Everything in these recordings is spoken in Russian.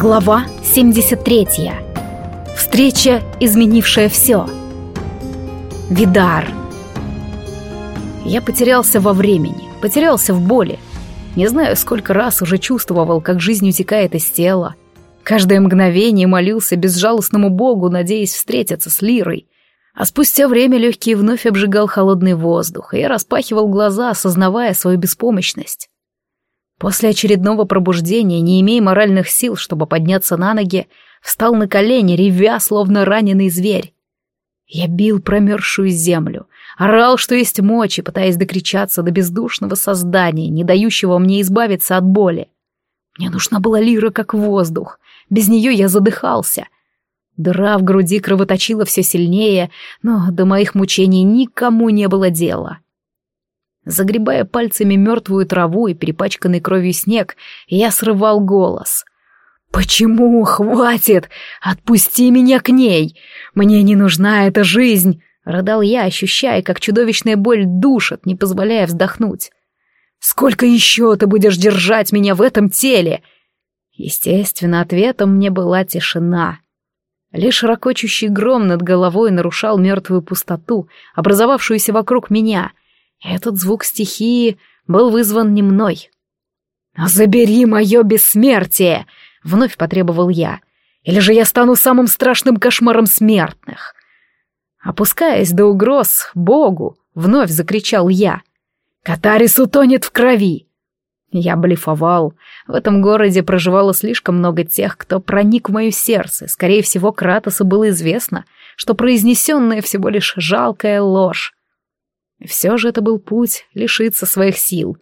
Глава 73. Встреча, изменившая все. Видар. Я потерялся во времени, потерялся в боли. Не знаю, сколько раз уже чувствовал, как жизнь утекает из тела. Каждое мгновение молился безжалостному богу, надеясь встретиться с Лирой. А спустя время легкий вновь обжигал холодный воздух, и я распахивал глаза, осознавая свою беспомощность. После очередного пробуждения, не имея моральных сил, чтобы подняться на ноги, встал на колени, ревя, словно раненый зверь. Я бил промерзшую землю, орал, что есть мочи, пытаясь докричаться до бездушного создания, не дающего мне избавиться от боли. Мне нужна была лира как воздух, без нее я задыхался. Дыра в груди кровоточила все сильнее, но до моих мучений никому не было дела. — Загребая пальцами мертвую траву и перепачканный кровью снег, я срывал голос. «Почему? Хватит! Отпусти меня к ней! Мне не нужна эта жизнь!» — рыдал я, ощущая, как чудовищная боль душит, не позволяя вздохнуть. «Сколько еще ты будешь держать меня в этом теле?» Естественно, ответом мне была тишина. Лишь ракочущий гром над головой нарушал мертвую пустоту, образовавшуюся вокруг меня, этот звук стихии был вызван не мной. «Забери мое бессмертие!» — вновь потребовал я. «Или же я стану самым страшным кошмаром смертных!» Опускаясь до угроз Богу, вновь закричал я. «Катарис утонет в крови!» Я блефовал. В этом городе проживало слишком много тех, кто проник в мое сердце. Скорее всего, Кратосу было известно, что произнесенная всего лишь жалкая ложь. Все же это был путь лишиться своих сил.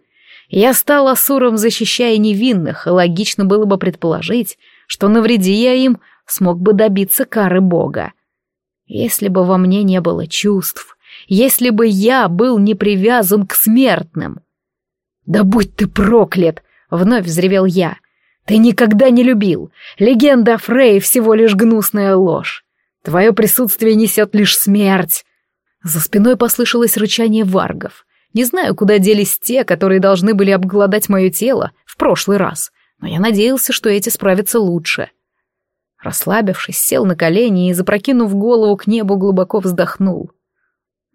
Я стал Асуром, защищая невинных, и логично было бы предположить, что навреди я им, смог бы добиться кары Бога. Если бы во мне не было чувств, если бы я был не привязан к смертным. «Да будь ты проклят!» — вновь взревел я. «Ты никогда не любил. Легенда о Фрей всего лишь гнусная ложь. Твое присутствие несет лишь смерть. За спиной послышалось рычание варгов. Не знаю, куда делись те, которые должны были обглодать мое тело в прошлый раз, но я надеялся, что эти справятся лучше. Расслабившись, сел на колени и, запрокинув голову к небу, глубоко вздохнул.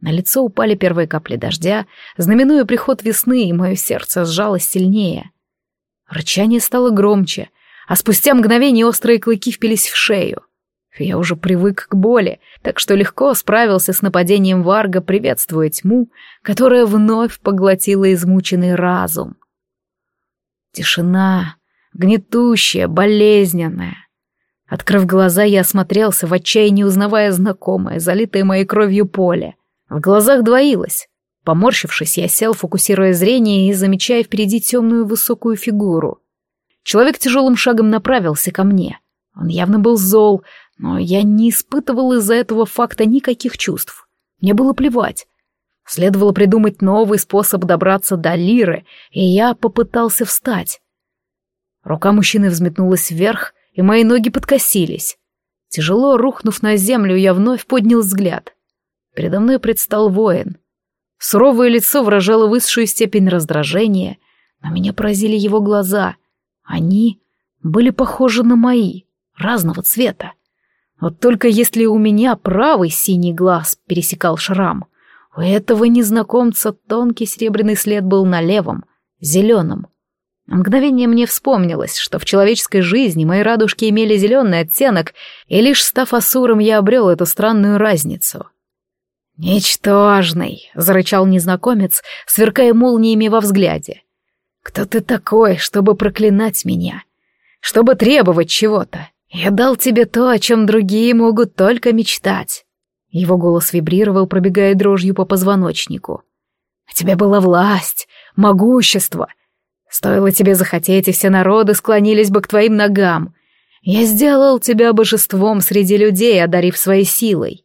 На лицо упали первые капли дождя, знаменуя приход весны, и мое сердце сжалось сильнее. Рычание стало громче, а спустя мгновение острые клыки впились в шею. Я уже привык к боли, так что легко справился с нападением Варга, приветствуя тьму, которая вновь поглотила измученный разум. Тишина, гнетущая, болезненная. Открыв глаза, я осмотрелся в отчаянии, узнавая знакомое, залитое моей кровью поле. В глазах двоилось. Поморщившись, я сел, фокусируя зрение и замечая впереди темную высокую фигуру. Человек тяжелым шагом направился ко мне. Он явно был зол, но я не испытывал из-за этого факта никаких чувств. Мне было плевать. Следовало придумать новый способ добраться до Лиры, и я попытался встать. Рука мужчины взметнулась вверх, и мои ноги подкосились. Тяжело рухнув на землю, я вновь поднял взгляд. Передо мной предстал воин. Суровое лицо выражало высшую степень раздражения, но меня поразили его глаза. Они были похожи на мои, разного цвета. Вот только если у меня правый синий глаз пересекал шрам, у этого незнакомца тонкий серебряный след был на левом, зеленом. На мгновение мне вспомнилось, что в человеческой жизни мои радужки имели зеленый оттенок, и лишь став асуром я обрел эту странную разницу. «Ничтожный!» — зарычал незнакомец, сверкая молниями во взгляде. «Кто ты такой, чтобы проклинать меня? Чтобы требовать чего-то? «Я дал тебе то, о чем другие могут только мечтать». Его голос вибрировал, пробегая дрожью по позвоночнику. «У тебя была власть, могущество. Стоило тебе захотеть, и все народы склонились бы к твоим ногам. Я сделал тебя божеством среди людей, одарив своей силой».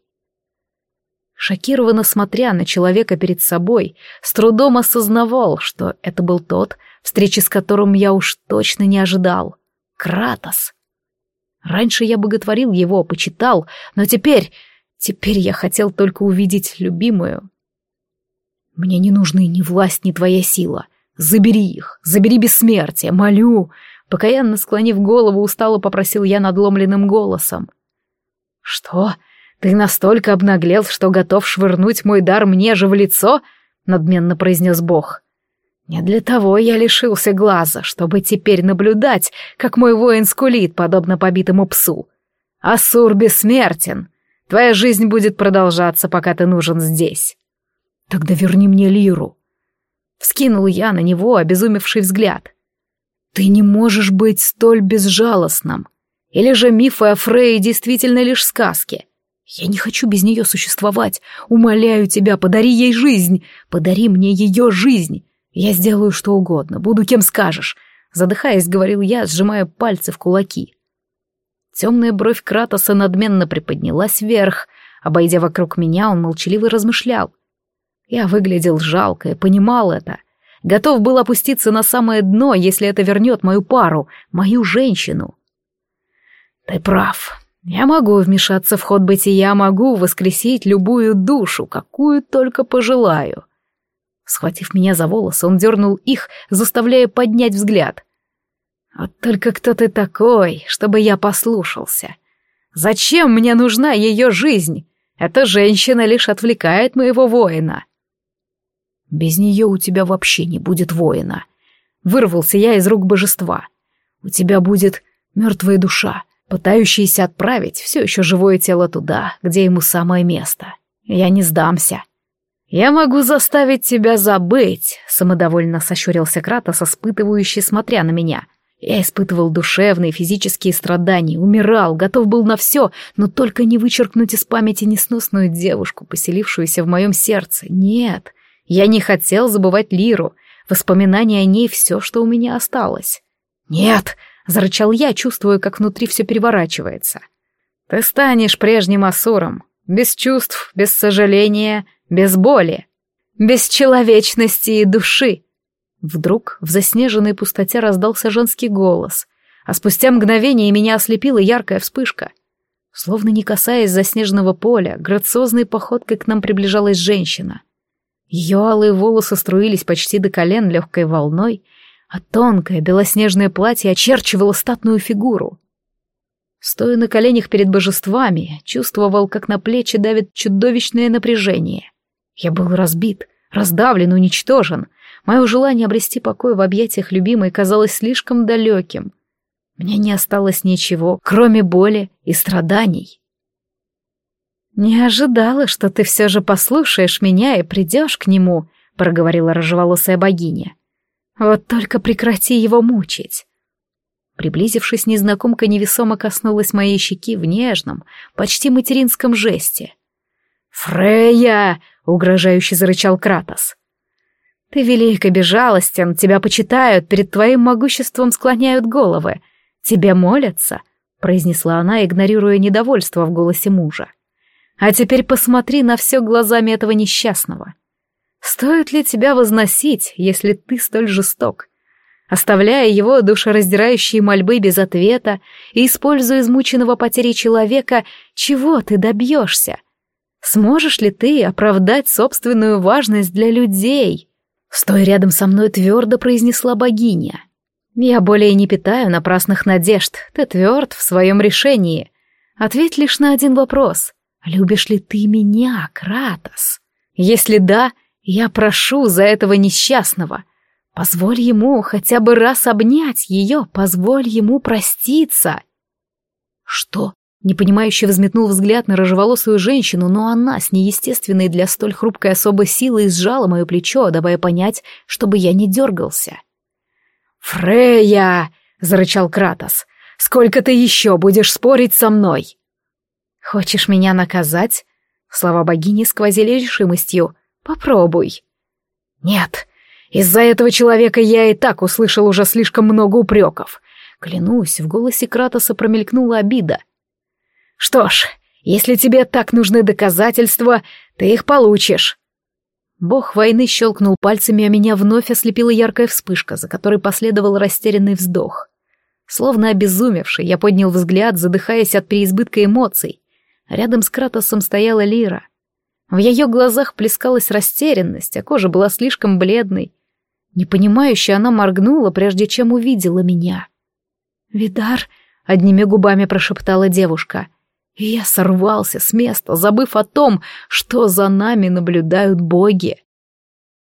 Шокированно смотря на человека перед собой, с трудом осознавал, что это был тот, встречи с которым я уж точно не ожидал. Кратос. Раньше я боготворил его, почитал, но теперь... Теперь я хотел только увидеть любимую. Мне не нужны ни власть, ни твоя сила. Забери их, забери бессмертие, молю. Покаянно склонив голову, устало попросил я надломленным голосом. «Что? Ты настолько обнаглел, что готов швырнуть мой дар мне же в лицо?» — надменно произнес Бог. «Не для того я лишился глаза, чтобы теперь наблюдать, как мой воин скулит, подобно побитому псу. Асур бессмертен. Твоя жизнь будет продолжаться, пока ты нужен здесь». «Тогда верни мне лиру». Вскинул я на него обезумевший взгляд. «Ты не можешь быть столь безжалостным. Или же мифы о Фрейе действительно лишь сказки? Я не хочу без нее существовать. Умоляю тебя, подари ей жизнь. Подари мне ее жизнь. Я сделаю что угодно, буду кем скажешь. Задыхаясь, говорил я, сжимая пальцы в кулаки. Темная бровь Кратоса надменно приподнялась вверх. Обойдя вокруг меня, он молчаливо размышлял. Я выглядел жалко и понимал это. Готов был опуститься на самое дно, если это вернет мою пару, мою женщину. Ты прав. Я могу вмешаться в ход бытия, могу воскресить любую душу, какую только пожелаю. Схватив меня за волосы, он дернул их, заставляя поднять взгляд. Вот только кто ты такой, чтобы я послушался? Зачем мне нужна ее жизнь? Эта женщина лишь отвлекает моего воина. Без нее у тебя вообще не будет воина. Вырвался я из рук божества. У тебя будет мертвая душа, пытающийся отправить все еще живое тело туда, где ему самое место. Я не сдамся. «Я могу заставить тебя забыть», — самодовольно сощурился Кратос, испытывающий, смотря на меня. Я испытывал душевные, физические страдания, умирал, готов был на все, но только не вычеркнуть из памяти несносную девушку, поселившуюся в моем сердце. Нет, я не хотел забывать Лиру, воспоминания о ней — все, что у меня осталось. «Нет!» Зарычал я, чувствуя, как внутри все переворачивается. «Ты станешь прежним Асуром, без чувств, без сожаления, без боли, без человечности и души». Вдруг в заснеженной пустоте раздался женский голос, а спустя мгновение меня ослепила яркая вспышка. Словно не касаясь заснеженного поля, грациозной походкой к нам приближалась женщина. Ее алые волосы струились почти до колен легкой волной — а тонкое белоснежное платье очерчивало статную фигуру. Стоя на коленях перед божествами, чувствовал, как на плечи давит чудовищное напряжение. Я был разбит, раздавлен, уничтожен. Мое желание обрести покой в объятиях любимой казалось слишком далеким. Мне не осталось ничего, кроме боли и страданий. «Не ожидала, что ты все же послушаешь меня и придешь к нему», — проговорила рыжеволосая богиня. Вот только прекрати его мучить. Приблизившись, незнакомка невесомо коснулась моей щеки в нежном, почти материнском жесте. «Фрея!» — угрожающе зарычал Кратос. «Ты велик и безжалостен, тебя почитают, перед твоим могуществом склоняют головы, тебе молятся», — произнесла она, игнорируя недовольство в голосе мужа. «А теперь посмотри на все глазами этого несчастного. Стоит ли тебя возносить, если ты столь жесток? Оставляя его душераздирающие мольбы без ответа и используя измученного потерей человека, чего ты добьешься? Сможешь ли ты оправдать собственную важность для людей? Стой рядом со мной твердо произнесла богиня. Я более не питаю напрасных надежд, ты тверд в своем решении. Ответь лишь на один вопрос. Любишь ли ты меня, Кратос? Если да, я прошу за этого несчастного. Позволь ему хотя бы раз обнять ее, позволь ему проститься. Что? Непонимающе взметнул взгляд на рыжеволосую женщину, но она с неестественной для столь хрупкой особой силой сжала мое плечо, давая понять, чтобы я не дергался. «Фрея!» — зарычал Кратос. «Сколько ты еще будешь спорить со мной?» «Хочешь меня наказать?» Слова богини сквозили решимостью. Попробуй. Нет, из-за этого человека я и так услышал уже слишком много упреков. Клянусь, в голосе Кратоса промелькнула обида. Что ж, если тебе так нужны доказательства, ты их получишь. Бог войны щелкнул пальцами, а меня вновь ослепила яркая вспышка, за которой последовал растерянный вздох. Словно обезумевший, я поднял взгляд, задыхаясь от переизбытка эмоций. Рядом с Кратосом стояла Лира — в ее глазах плескалась растерянность, а кожа была слишком бледной. Непонимающе она моргнула, прежде чем увидела меня. «Видар?» — одними губами прошептала девушка. И я сорвался с места, забыв о том, что за нами наблюдают боги.